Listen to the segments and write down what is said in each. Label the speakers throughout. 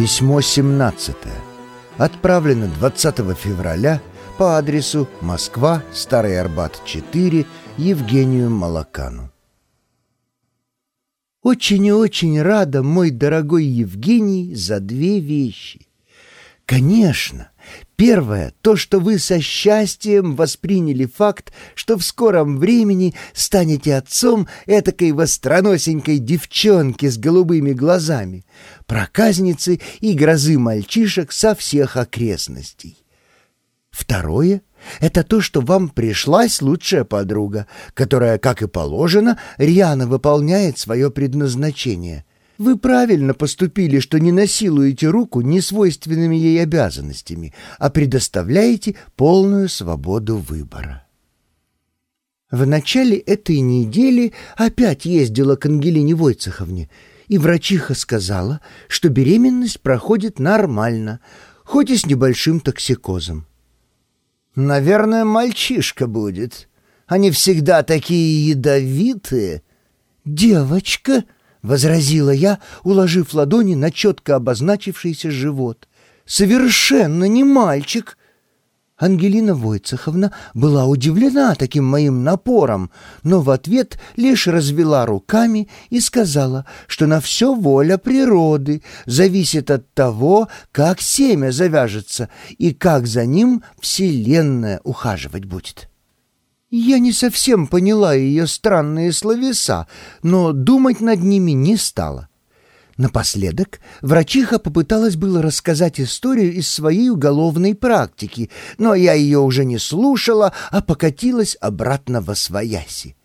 Speaker 1: Письмо 17. Отправлено 20 февраля по адресу Москва, Старый Арбат, 4, Евгению Малакану. Очень и очень рада, мой дорогой Евгений, за две вещи. Конечно, Первое — то, что вы со счастьем восприняли факт, что в скором времени станете отцом этакой востроносенькой девчонки с голубыми глазами, проказницы и грозы мальчишек со всех окрестностей. Второе — это то, что вам пришлась лучшая подруга, которая, как и положено, рьяно выполняет свое предназначение — вы правильно поступили, что не насилуете руку несвойственными ей обязанностями, а предоставляете полную свободу выбора. В начале этой недели опять ездила к Ангелине Войцеховне, и врачиха сказала, что беременность проходит нормально, хоть и с небольшим токсикозом. «Наверное, мальчишка будет. Они всегда такие ядовитые». «Девочка!» — возразила я, уложив ладони на четко обозначившийся живот. «Совершенно не мальчик!» Ангелина Войцеховна была удивлена таким моим напором, но в ответ лишь развела руками и сказала, что на все воля природы зависит от того, как семя завяжется и как за ним Вселенная ухаживать будет. Я не совсем поняла ее странные словеса, но думать над ними не стала. Напоследок врачиха попыталась было рассказать историю из своей уголовной практики, но я ее уже не слушала, а покатилась обратно во свояси.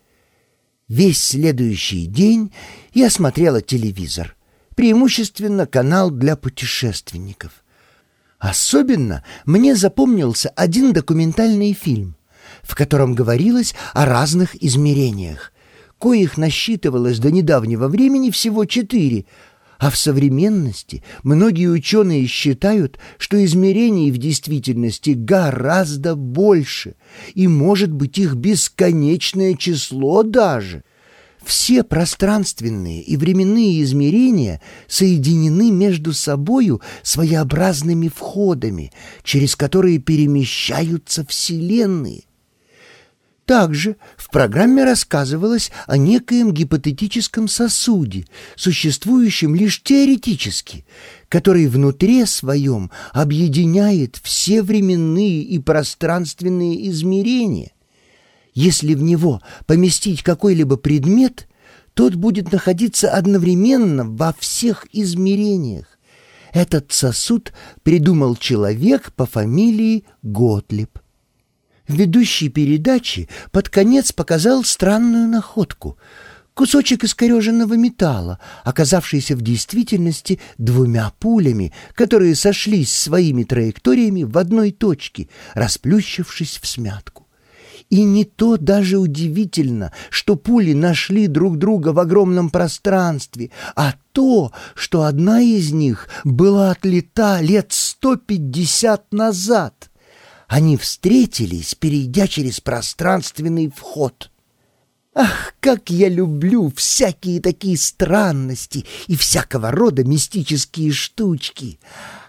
Speaker 1: Весь следующий день я смотрела телевизор, преимущественно канал для путешественников. Особенно мне запомнился один документальный фильм — в котором говорилось о разных измерениях, коих насчитывалось до недавнего времени всего четыре, а в современности многие ученые считают, что измерений в действительности гораздо больше, и может быть их бесконечное число даже. Все пространственные и временные измерения соединены между собою своеобразными входами, через которые перемещаются вселенные. Также в программе рассказывалось о некоем гипотетическом сосуде, существующем лишь теоретически, который внутри своем объединяет все временные и пространственные измерения. Если в него поместить какой-либо предмет, тот будет находиться одновременно во всех измерениях. Этот сосуд придумал человек по фамилии Готлиб. Ведущий передачи под конец показал странную находку — кусочек искореженного металла, оказавшийся в действительности двумя пулями, которые сошлись своими траекториями в одной точке, расплющившись в смятку. И не то даже удивительно, что пули нашли друг друга в огромном пространстве, а то, что одна из них была отлета лет сто пятьдесят назад — они встретились, перейдя через пространственный вход. Ах, как я люблю всякие такие странности и всякого рода мистические штучки!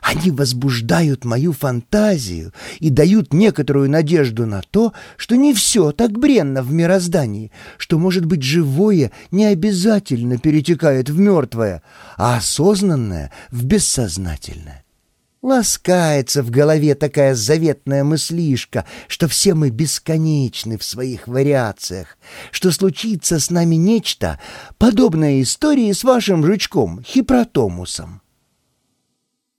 Speaker 1: Они возбуждают мою фантазию и дают некоторую надежду на то, что не все так бренно в мироздании, что, может быть, живое не обязательно перетекает в мертвое, а осознанное — в бессознательное. Ласкается в голове такая заветная мыслишка, что все мы бесконечны в своих вариациях, что случится с нами нечто, подобное истории с вашим жучком, хипротомусом.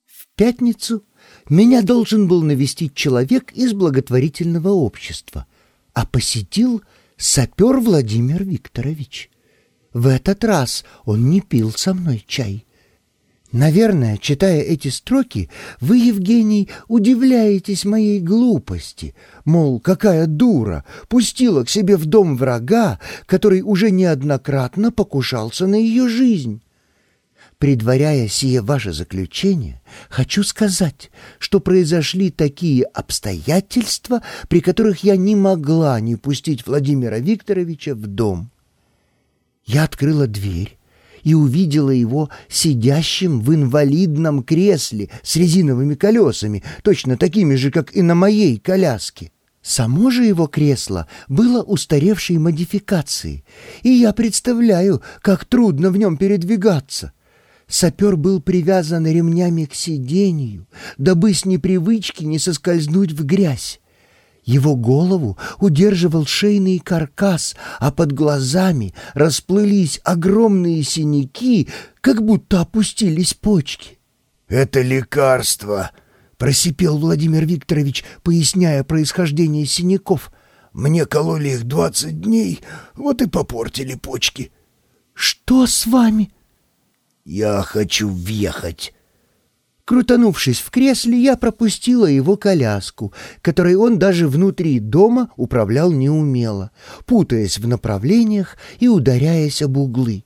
Speaker 1: В пятницу меня должен был навестить человек из благотворительного общества, а посетил сапер Владимир Викторович. В этот раз он не пил со мной чай. Наверное, читая эти строки, вы, Евгений, удивляетесь моей глупости, мол, какая дура пустила к себе в дом врага, который уже неоднократно покушался на ее жизнь. Предваряя сие ваше заключение, хочу сказать, что произошли такие обстоятельства, при которых я не могла не пустить Владимира Викторовича в дом. Я открыла дверь и увидела его сидящим в инвалидном кресле с резиновыми колесами, точно такими же, как и на моей коляске. Само же его кресло было устаревшей модификацией, и я представляю, как трудно в нем передвигаться. Сапер был привязан ремнями к сиденью, дабы с непривычки не соскользнуть в грязь. Его голову удерживал шейный каркас, а под глазами расплылись огромные синяки, как будто опустились почки.
Speaker 2: «Это лекарство!»
Speaker 1: — просипел Владимир Викторович, поясняя происхождение синяков.
Speaker 2: «Мне кололи их двадцать дней, вот и попортили почки».
Speaker 1: «Что с вами?»
Speaker 2: «Я хочу въехать».
Speaker 1: Крутанувшись в кресле, я пропустила его коляску, которой он даже внутри дома управлял неумело, путаясь в направлениях и ударяясь об углы.